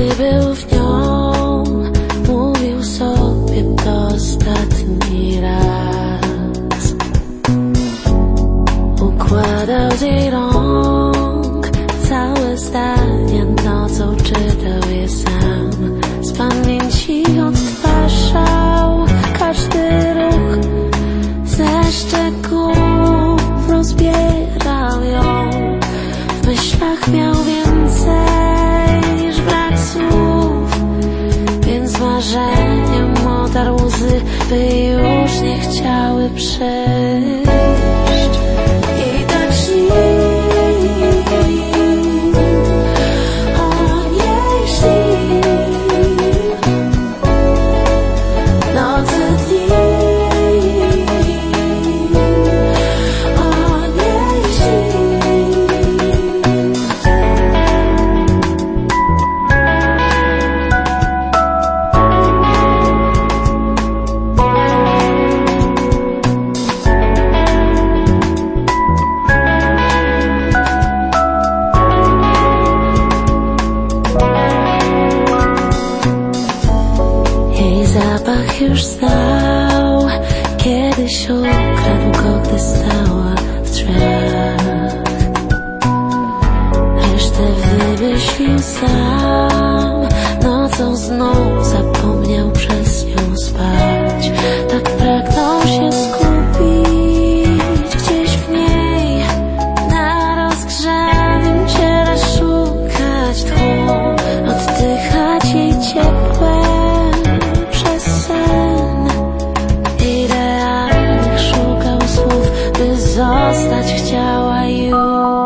baby, with your ser. zapach już znał Kiedyś ukradł go, gdy stała w drzwiach Resztę wymyślił sam. that you shower you